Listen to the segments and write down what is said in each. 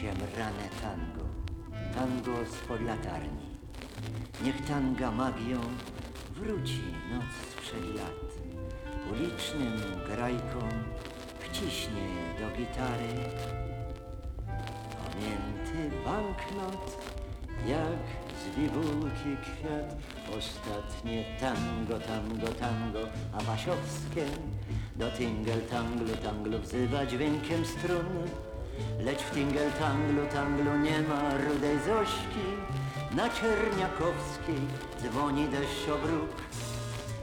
Siemrane tango, tango spod latarni. Niech tanga magią wróci noc sprzed lat. Ulicznym grajkom wciśnie do gitary. Pamięty banknot, jak z bibułki kwiat. Ostatnie tango, tango, tango, a Wasiowskie do tingel tanglu, tanglu wzywa dźwiękiem strun. Lecz w tingel tanglu, tanglu nie ma rudej Zośki. Na Czerniakowskiej dzwoni deszczobruk.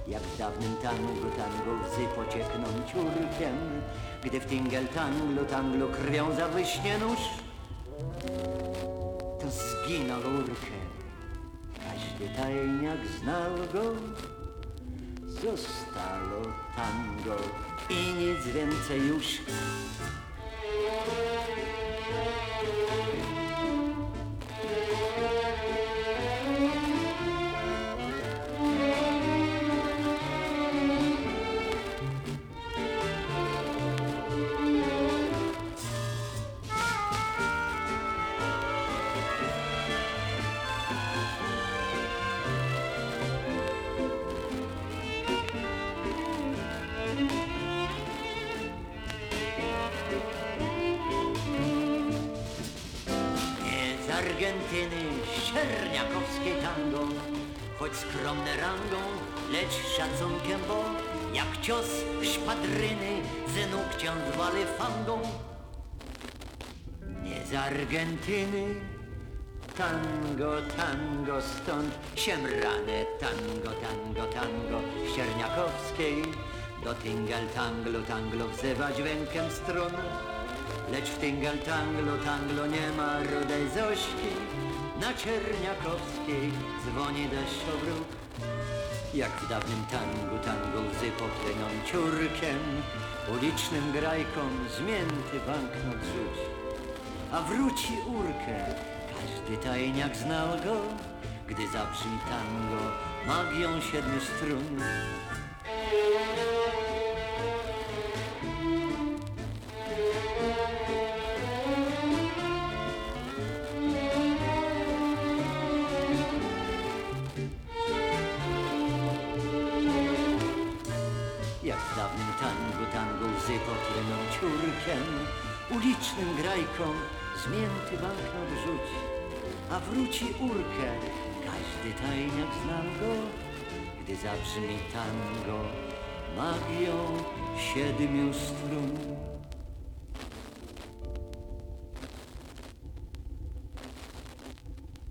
Jak w dawnym tangu, tangu łzy pociekną ciurkiem, gdy w tingel tanglu, tanglu krwią zawyśnie nóż, to zginął urkę. Każdy tajniak znał go, zostało tango i nic więcej już. Argentyny, Sierniakowskie tango, choć skromne rangą, lecz szacunkiem, bo jak cios szpadryny, z nóg ksiądz wali fangą. Nie z Argentyny, tango, tango, stąd siemrane tango, tango, tango, Sierniakowskiej, do tingel tanglu, tanglu wzywa dźwiękiem strun. Lecz w tingel tanglu, tanglu nie ma rudej Zośki, na Czerniakowskiej dzwoni deszczowróg. Jak w dawnym tangu, tangu łzy popłyną ciurkiem, ulicznym grajkom zmięty banknot rzuć. A wróci urkę, każdy tajniak znał go, gdy zabrzmi tango magią siedmiu strun. Łzy popłyną ciurkiem, ulicznym grajkom zmięty banknot rzuć, a wróci urkę, każdy tajniak znał go, gdy zabrzmi tango magią siedmiu strun.